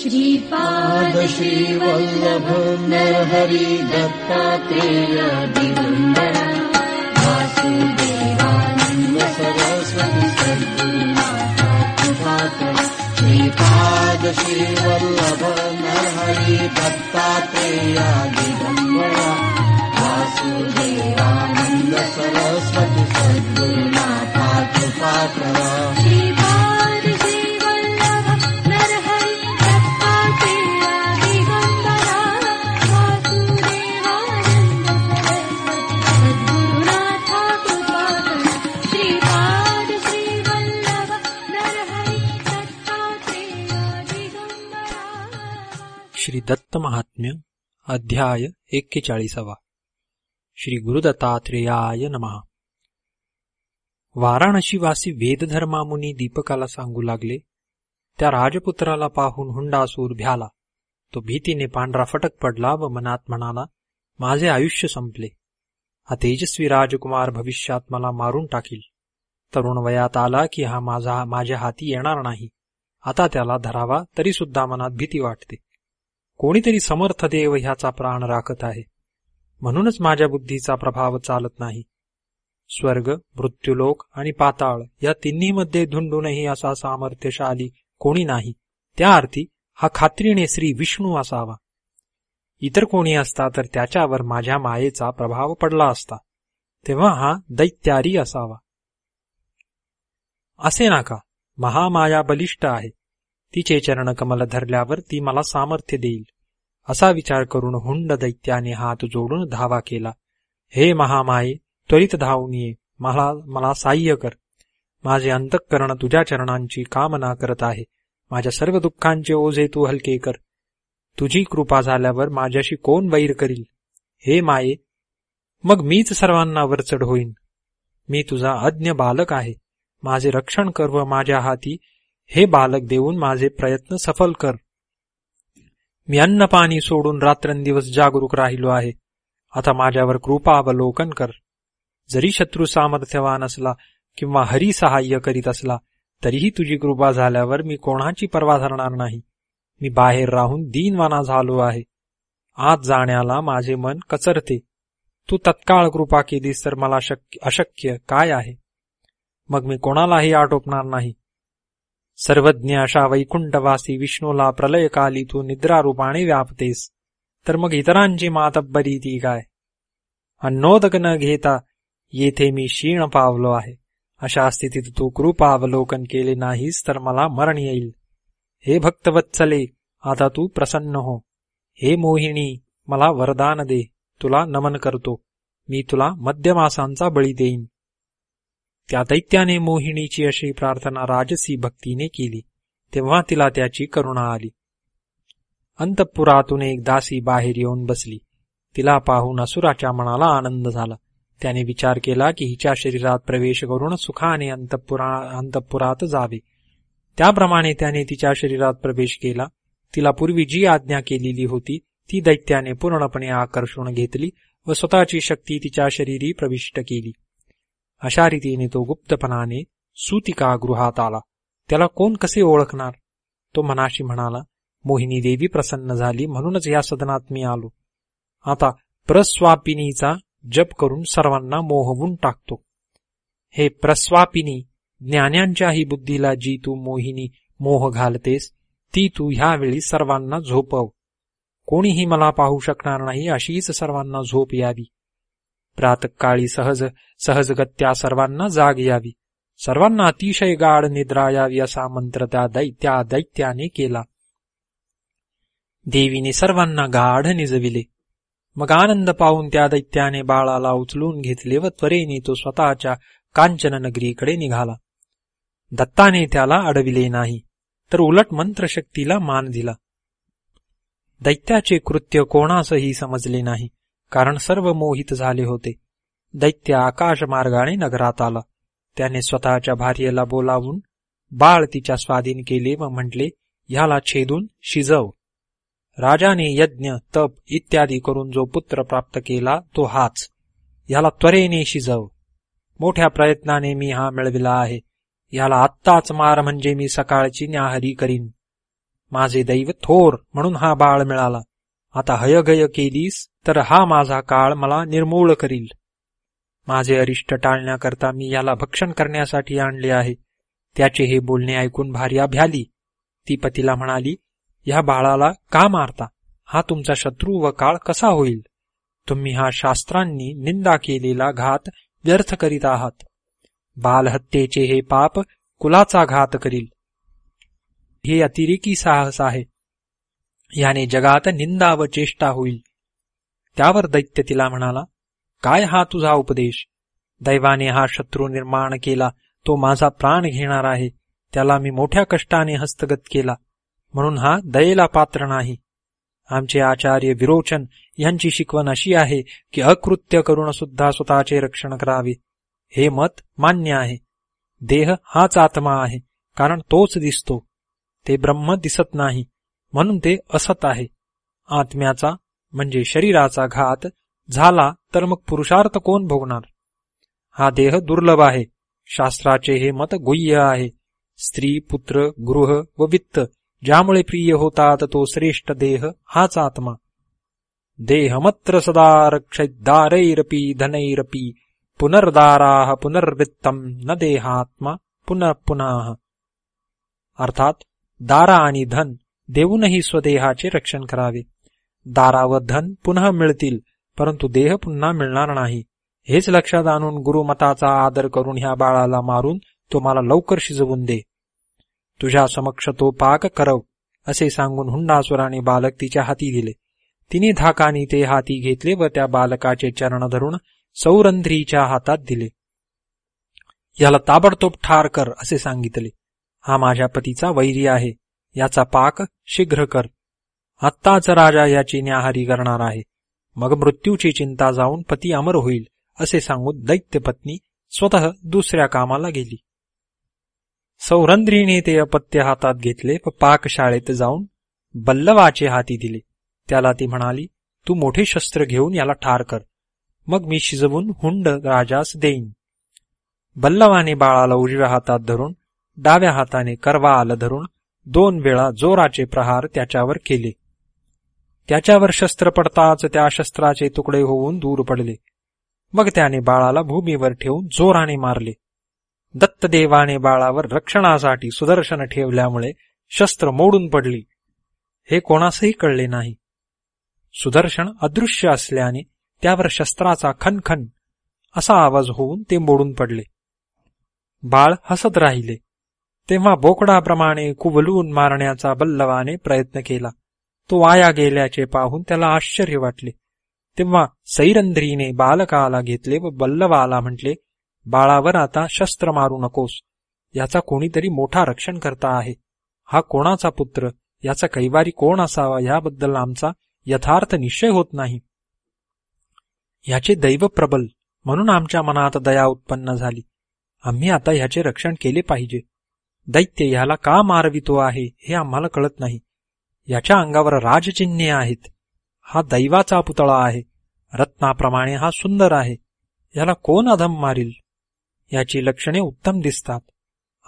श्रीपाद श्रीवल्लभ नरहरि दत्तात्रेय दिगम्बर वासुदेवानन्द सरस्वती सद्गुरुनाथ कृपाकर श्रीपाद श्रीवल्लभ नरहरि दत्तात्रेय दिगम्बर वासुदेवानन्द सरस्वती सद्गुरुनाथ कृपाकर महात्म्य अध्याय एक्केचाळीसावा. श्री गुरुदत्तात्रेयाय नमः. वाराणसीवासी वेदधर्मामुनी दीपकाला सांगू लागले त्या राजपुत्राला पाहून हुंडासूर भ्याला. तो भीतीने पांढरा फटक पडला व मनात म्हणाला माझे आयुष्य संपले. हा तेजस्वी राजकुमार भविष्यात मला मारून टाकील. तरुण वयात आला की हा माझा माझ्या हाती येणार नाही. आता त्याला धरावा तरी सुद्धा मनात भीती वाटते. कोणीतरी समर्थ देव ह्याचा प्राण राखत आहे. म्हणूनच माझ्या बुद्धीचा प्रभाव चालत नाही. स्वर्ग मृत्यूलोक आणि पाताळ या तिन्हीमध्ये धुंडूनही असा सामर्थ्यशाली कोणी नाही. त्या अर्थी हा खात्रीने श्री विष्णू असावा. इतर कोणी असता तर त्याच्यावर माझ्या मायेचा प्रभाव पडला असता. तेव्हा हा दैत्यारी असावा. असे नाका. महामाया बलिष्ठ आहे. तिचे चरणकमल धरल्यावर ती मला सामर्थ्य देईल. असा विचार करून हुंड दैत्याने हात जोडून धावा केला. हे महामाये त्वरित धावून ये मला मला साह्य कर. माझे अंतःकरण तुझ्या चरणांची कामना करत आहे. माझ्या सर्व दुःखांचे ओझे तू हलके कर. तुझी कृपा झाल्यावर माझ्याशी कोण वैर करील? हे माये मग मीच सर्वांना वरचढ होईन. मी तुझा अज्ञ बालक आहे. माझे रक्षण कर व माझ्या हाती हे बालक देऊन माझे प्रयत्न सफल कर. मी अन्न पाणी सोडून रात्रंदिवस जागरूक राहिलो आहे. आता माझ्यावर कृपा अवलोकन कर. जरी शत्रू सामर्थ्यवान असला किंवा हरी सहाय्य करीत असला तरीही तुझी कृपा झाल्यावर मी कोणाची पर्वा धरणार नाही. मी बाहेर राहून दीनवाना झालो आहे. आत जाण्याला माझे मन कचरते. तू तत्काळ कृपा केलीस तर मला अशक्य काय आहे? मग मी कोणालाही आटोपणार नाही. सर्वज्ञ अशा वैकुंठवासी विष्णूला प्रलयकाली तू निद्रारूपाने व्यापतेस. तर मग इतरांची मातब्बरी ती काय? अन्नोदक न घेता येथे मी क्षीण पावलो आहे. अशा स्थितीत तू कृपा अवलोकन केले नाहीस तर मला मरण येईल. हे भक्तवत्सले आता तू प्रसन्न हो. हे मोहिनी मला वरदान दे. तुला नमन करतो. मी तुला मध्यमासांचा बळी देईन. त्या दैत्याने मोहिनीची अशी प्रार्थना राजसी भक्तीने केली. तेव्हा तिला त्याची करुणा आली. अंतपुरातून एक दासी बाहेर येऊन बसली. तिला पाहून असुराच्या मनाला आनंद झाला. त्याने विचार केला की हिच्या शरीरात प्रवेश करून सुखाने अंतपुरा अंतपुरात जावे. त्याप्रमाणे त्याने तिच्या शरीरात प्रवेश केला. तिला पूर्वी जी आज्ञा केलेली होती ती दैत्याने पूर्णपणे आकर्षून घेतली व स्वतःची शक्ती तिच्या शरीरी प्रविष्ट केली. अशा रीतीने तो गुप्तपणाने सुतिका गृहात आला. त्याला कोण कसे ओळखणार? तो मनाशी म्हणाला मोहिनी देवी प्रसन्न झाली म्हणूनच या सदनात मी आलो. आता प्रस्वापिनीचा जप करून सर्वांना मोहवून टाकतो. हे प्रस्वापिनी ज्ञान्यांच्याही बुद्धीला जी तू मोहिनी मोह घालतेस ती तू ह्यावेळी सर्वांना झोपव. कोणीही मला पाहू शकणार नाही अशीच सर्वांना झोप यावी. प्रातकाळी सहज सहजगत्या सर्वांना जाग यावी. सर्वांना अतिशय गाढ निद्रा यावी असा मंत्र त्या दैत्या दैत्याने केला. देवीने सर्वांना गाढ निजविले. मग आनंद पाहून त्या दैत्याने बाळाला उचलून घेतले व त्वरेने तो स्वतःच्या कांचन नगरीकडे निघाला. दत्ताने त्याला अडविले नाही तर उलट मंत्रशक्तीला मान दिला. दैत्याचे कृत्य कोणासही समजले नाही. कारण सर्व मोहित झाले होते. दैत्य आकाशमार्गाने नगरात आला. त्याने स्वतःच्या भार्येला बोलावून बाळ तिच्या स्वाधीन केले व म्हटले ह्याला छेदून शिजव. राजाने यज्ञ तप इत्यादी करून जो पुत्र प्राप्त केला तो हाच. ह्याला त्वरेने शिजव. मोठ्या प्रयत्नाने मी हा मिळविला आहे. याला आत्ताच मार म्हणजे मी सकाळची न्याहरी करीन. माझे दैव थोर म्हणून हा बाळ मिळाला. आता हयगय केलीस तर हा माझा काळ मला निर्मूळ करील. माझे अरिष्ट टाळण्याकरता मी याला भक्षण करण्यासाठी आणले आहे. त्याचे हे बोलणे ऐकून भार्या भ्याली. ती पतीला म्हणाली या बाळाला का मारता? हा तुमचा शत्रू व काळ कसा होईल? तुम्ही हा शास्त्रांनी निंदा केलेला घात व्यर्थ करीत आहात. बालहत्येचे हे पाप कुलाचा घात करील. हे अतिरेकी साहस आहे. याने जगात निंदा व चेष्टा होईल. त्यावर दैत्य तिला म्हणाला काय हा तुझा उपदेश? दैवाने हा शत्रू निर्माण केला तो माझा प्राण घेणार आहे त्याला मी मोठ्या कष्टाने हस्तगत केला म्हणून हा दयेला पात्र नाही. आमचे आचार्य विरोचन यांची शिकवण अशी आहे की अकृत्य करून सुद्धा स्वतःचे रक्षण करावे. हे मत मान्य आहे. देह हाच आत्मा आहे कारण तोच दिसतो. ते ब्रह्म दिसत नाही म्हणून ते असत आहे. आत्म्याचा म्हणजे शरीराचा घात झाला तर मग पुरुषार्थ कोण भोगणार? हा देह दुर्लभ आहे. शास्त्राचे हे मत गुह्य आहे. स्त्री पुत्र गृह व वित्त ज्यामुळे प्रिय होतात तो श्रेष्ठ देह हाच आत्मा. देहमत्र सदा रक्षैदारैरपी धनैरपी पुनर्दाराः पुनर्वृत्तम न देहात्मा पुनः पुनः. अर्थात दारा आणि धन देऊनही स्वदेहाचे रक्षण करावे. दारा व धन पुन्हा मिळतील परंतु देह पुन्हा मिळणार नाही. हेच लक्षात आणून गुरुमताचा आदर करून ह्या बाळाला मारून तो मला लवकर शिजवून दे. तुझ्या समक्ष तो पाक करव असे सांगून हुंडासुराने बालक तिच्या हाती दिले तिने धाकानी ते हाती घेतले व त्या बालकाचे चरण धरून सौरंध्रीच्या हातात दिले. याला ताबडतोब ठार कर असे सांगितले. हा माझ्या पतीचा वैरी आहे याचा पाक शीघ्र कर. आत्ताच राजा याची न्याहारी करणार आहे. मग मृत्यूची चिंता जाऊन पती अमर होईल असे सांगून दैत्य पत्नी स्वतः दुसऱ्या कामाला गेली. सौरंद्रीने ते अपत्य हातात घेतले व पाकशाळेत जाऊन बल्लवाचे हाती दिले. त्याला ती म्हणाली तू मोठे शस्त्र घेऊन याला ठार कर. मग मी शिजवून हुंड राजास देईन. बल्लवाने बाळाला उजव्या हातात धरून डाव्या हाताने करवा आलं धरून दोन वेळा जोराचे प्रहार त्याच्यावर केले. त्याच्यावर शस्त्र पडताच त्या शस्त्राचे तुकडे होऊन दूर पडले. मग त्याने बाळाला भूमीवर ठेवून जोराने मारले. दत्तदेवाने बाळावर रक्षणासाठी सुदर्शन ठेवल्यामुळे शस्त्र मोडून पडली. हे कोणासही कळले नाही. सुदर्शन अदृश्य असल्याने त्यावर शस्त्राचा खनखन असा आवाज होऊन ते मोडून पडले. बाळ हसत राहिले. तेव्हा बोकडाप्रमाणे कुवलून मारण्याचा बल्लवाने प्रयत्न केला. तो वाया गेल्याचे पाहून त्याला आश्चर्य वाटले. तेव्हा सैरंद्रीने बालकाला घेतले व बल्लवाला म्हटले बाळावर आता शस्त्र मारू नकोस. याचा कोणीतरी मोठा रक्षण करता आहे. हा कोणाचा पुत्र? याचा कैवारी कोण असावा? याबद्दल आमचा यथार्थ निश्चय होत नाही. याचे दैव प्रबल. म्हणून आमच्या मनात दया उत्पन्न झाली. आम्ही आता ह्याचे रक्षण केले पाहिजे. दैत्य ह्याला का मारवितो आहे हे आम्हाला कळत नाही. याच्या अंगावर राजचिन्हे आहेत. हा दैवाचा पुतळा आहे. रत्नाप्रमाणे हा सुंदर आहे. याला कोण अधम मारील? याची लक्षणे उत्तम दिसतात.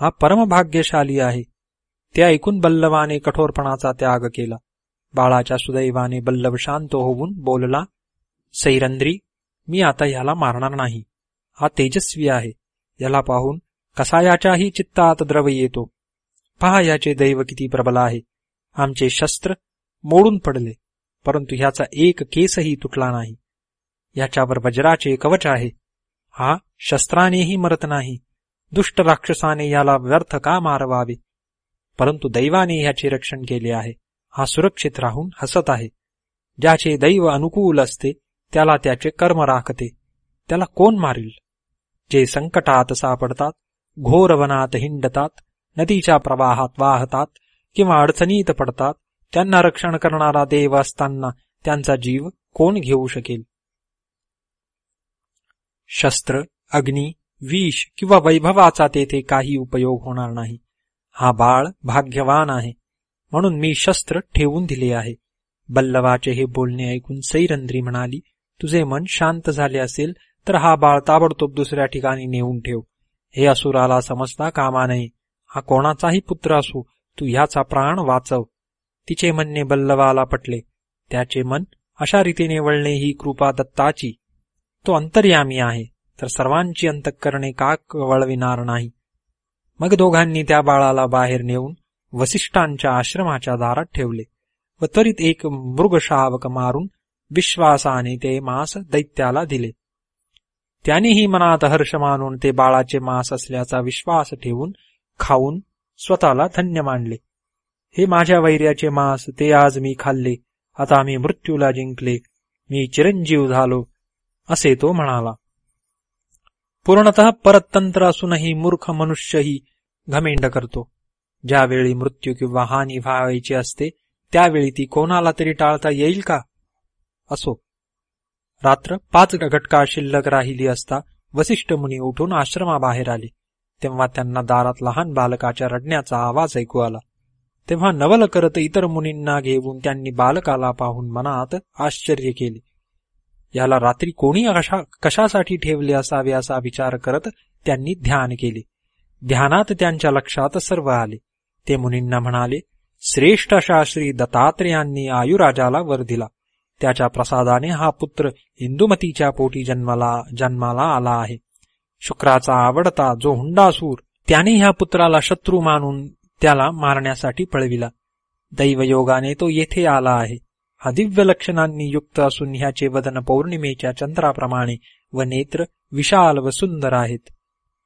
हा परमभाग्यशाली आहे. ते ऐकून बल्लवाने कठोरपणाचा त्याग केला. बाळाच्या सुदैवाने बल्लभ शांत होऊन बोलला सैरंद्री मी आता याला मारणार नाही. हा तेजस्वी आहे. याला पाहून कसा याच्याही चित्तात द्रव येतो. पहा याचे दैव किती प्रबल आहे. आमचे शस्त्र मोडून पडले परंतु ह्याचा एक केसही तुटला नाही. याच्यावर वज्राचे कवच आहे. हा शस्त्रानेही मरत नाही. दुष्ट राक्षसाने याला व्यर्थ का मारवावे? परंतु दैवाने ह्याचे रक्षण केले आहे. हा सुरक्षित राहून हसत आहे. ज्याचे दैव अनुकूल असते त्याला त्याचे कर्म राखते. त्याला कोण मारील? जे संकटात सापडतात घोर वनात हिंडतात नदीच्या प्रवाहात वाहतात किंवा अडचणीत पडतात त्यांना रक्षण करणारा देव असताना त्यांचा जीव कोण घेऊ शकेल? शस्त्र अग्नी विष किंवा वैभवाचा तेथे काही उपयोग होणार नाही. हा बाळ भाग्यवान आहे. म्हणून मी शस्त्र ठेवून दिले आहे. बल्लवाचे हे बोलणे ऐकून सैरंद्री म्हणाली तुझे मन शांत झाले असेल तर हा बाळ ताबडतोब दुसऱ्या ठिकाणी नेऊन ठेव. हे असुराला समजता कामा नये. हा कोणाचाही पुत्र असू तू ह्याचा प्राण वाचव. तिचे म्हणणे बल्लवाला पटले. त्याचे मन अशा रीतीने वळणे ही कृपा दत्ताची. तो अंतर्यामी आहे तर सर्वांची अंतःकरणे का वळविणार नाही? मग दोघांनी त्या बाळाला बाहेर नेऊन वसिष्ठांच्या आश्रमाच्या दारात ठेवले व त्वरित एक मृगशावक मारून विश्वासाने ते मांस दैत्याला दिले. त्यानेही मनात हर्ष मानून ते बाळाचे मांस असल्याचा विश्वास ठेवून खाऊन स्वतःला धन्य मानले. हे माझ्या वैर्याचे मांस ते आज मी खाल्ले. आता मी मृत्यूला जिंकले. मी चिरंजीव झालो असे तो म्हणाला. पूर्णतः परतंत्र असूनही मूर्ख मनुष्यही घमेंड करतो. ज्यावेळी मृत्यू किंवा हानी व्हावायची असते त्यावेळी ती कोणाला तरी टाळता येईल का? असो. रात्र पाच घटका शिल्लक राहिली असता वसिष्ठ मुनी उठून आश्रमाबाहेर आले. तेव्हा त्यांना दारात लहान बालकाच्या रडण्याचा आवाज ऐकू आला. तेव्हा नवल करत इतर मुनींना घेऊन त्यांनी बालकाला पाहून मनात आश्चर्य केले. याला रात्री कोणी कशा कशासाठी ठेवले असावे असा विचार करत त्यांनी ध्यान केले. ध्यानात त्यांच्या लक्षात सर्व आले. ते मुनींना म्हणाले श्रेष्ठ अशा श्री दत्तात्रेयांनी आयुराजाला वर दिला. त्याच्या प्रसादाने हा पुत्र इंदुमतीच्या पोटी जन्माला जन्माला आला आहे. शुक्राचा आवडता जो हुंडासूर त्याने ह्या पुत्राला शत्रू मानून त्याला मारण्यासाठी पळविला. दैवयोगाने तो येथे आला आहे. हा दिव्य लक्षणांनी युक्त असून ह्याचे वदन पौर्णिमेच्या चंद्राप्रमाणे व नेत्र विशाल व सुंदर आहेत.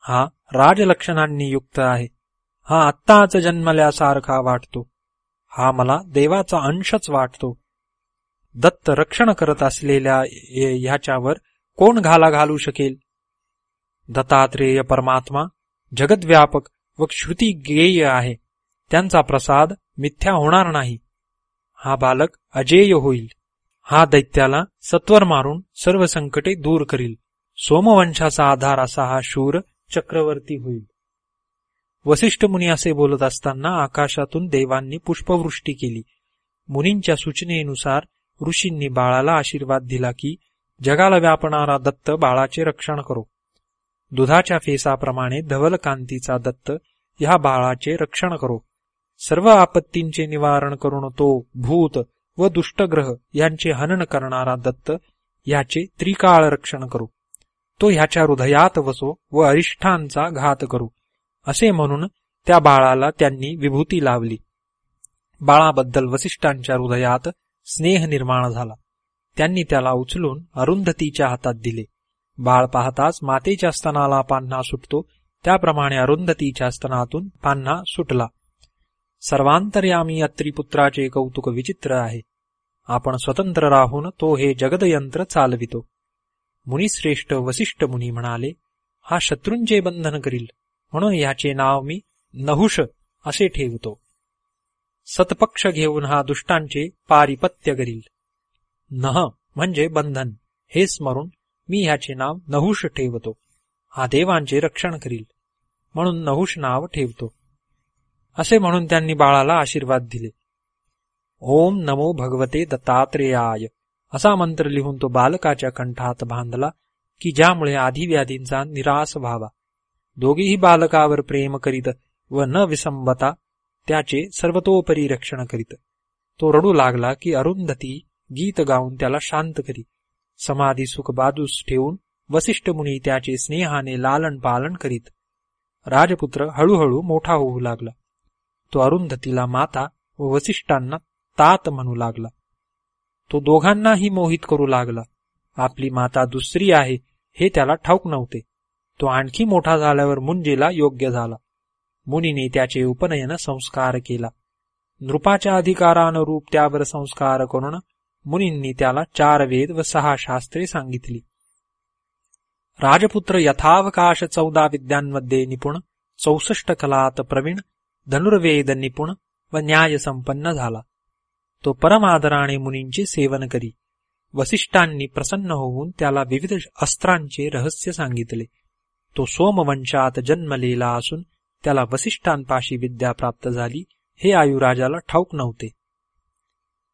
हा राजलक्षणांनी युक्त आहे. हा आत्ताच जन्मल्यासारखा वाटतो. हा मला देवाचा अंशच वाटतो. दत्त रक्षण करत असलेल्या ह्याच्यावर कोण घाला घालू शकेल? दत्तात्रेय परमात्मा जगद्व्यापक व श्रुती गेय आहे. त्यांचा प्रसाद मिथ्या होणार नाही. हा बालक अजेय होईल. हा दैत्याला सत्वर मारून सर्व संकटे दूर करील. सोमवंशाचा आधार असा हा शूर चक्रवर्ती होईल. वसिष्ठ मुनी असे बोलत असताना आकाशातून देवांनी पुष्पवृष्टी केली. मुनींच्या सूचनेनुसार ऋषींनी बाळाला आशीर्वाद दिला की जगाला व्यापणारा दत्त बाळाचे रक्षण करो. दुधाच्या फेसाप्रमाणे धवलकांतीचा दत्त ह्या बाळाचे रक्षण करो. सर्व आपत्तींचे निवारण करून तो भूत व दुष्टग्रह यांचे हनन करणारा दत्त याचे त्रिकाळ रक्षण करू. तो ह्याच्या हृदयात वसो व अरिष्ठांचा घात करू. असे म्हणून त्या बाळाला त्यांनी विभूती लावली. बाळाबद्दल वसिष्ठांच्या हृदयात स्नेह निर्माण झाला. त्यांनी त्याला उचलून अरुंधतीच्या हातात दिले. बाळ पाहताच मातेच्या स्तनाला पान्हा सुटतो. त्याप्रमाणे अरुंधतीच्या स्तनातून पान्हा सुटला. सर्वांतर्यामी अत्रिपुत्राचे कौतुक विचित्र आहे. आपण स्वतंत्र राहून तो हे जगदयंत्र चालवितो. मुनिश्रेष्ठ वसिष्ठ मुनी म्हणाले हा शत्रूंचे बंधन करील. म्हणून याचे नाव मी नहुष असे ठेवतो. सतपक्ष घेऊन हा दुष्टांचे पारिपत्य करील. नह म्हणजे बंधन. हे स्मरून मी ह्याचे नाव नहुष ठेवतो. हा देवांचे रक्षण करील. म्हणून नहुष नाव ठेवतो. असे म्हणून त्यांनी बाळाला आशीर्वाद दिले. ओम नमो भगवते दत्तात्रेयाय. असा मंत्र लिहून तो बालकाच्या कंठात बांधला की ज्यामुळे आधीव्याधींचा निराश व्हावा. दोघेही बालकावर प्रेम करीत व न विसंबता त्याचे सर्वतोपरी रक्षण करीत. तो रडू लागला की अरुंधती गीत गाऊन त्याला शांत करी. समाधी सुख बाजूस ठेवून वसिष्ठ मुनी त्याचे स्नेहाने लालन पालन करीत. राजपुत्र हळूहळू मोठा होऊ लागला. तो अरुंधतीला माता व वसिष्ठांना तात म्हणू लागला. तो दोघांनाही मोहित करू लागला. आपली माता दुसरी आहे हे त्याला ठाऊक नव्हते. तो आणखी मोठा झाल्यावर मुंजेला योग्य झाला. मुनीने त्याचे उपनयन संस्कार केला. नृपाच्या अधिकारानुरूप त्यावर संस्कार करून मुनींनी त्याला चार वेद व सहा शास्त्रे सांगितली. राजपुत्र यथावकाश चौदा विद्यांमध्ये निपुण चौसष्ट कलात प्रवीण धनुर्वेद निपुण व न्याय संपन्न झाला. तो परमादराने मुनींचे सेवन करी. वसिष्ठांनी प्रसन्न होऊन त्याला विविध अस्त्रांचे रहस्य सांगितले. तो सोमवंशात जन्मलेला असून त्याला वसिष्ठांपाशी विद्या प्राप्त झाली हे आयुराजाला ठाऊक नव्हते.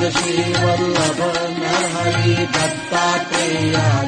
दशी न हरि दत्तात्रेया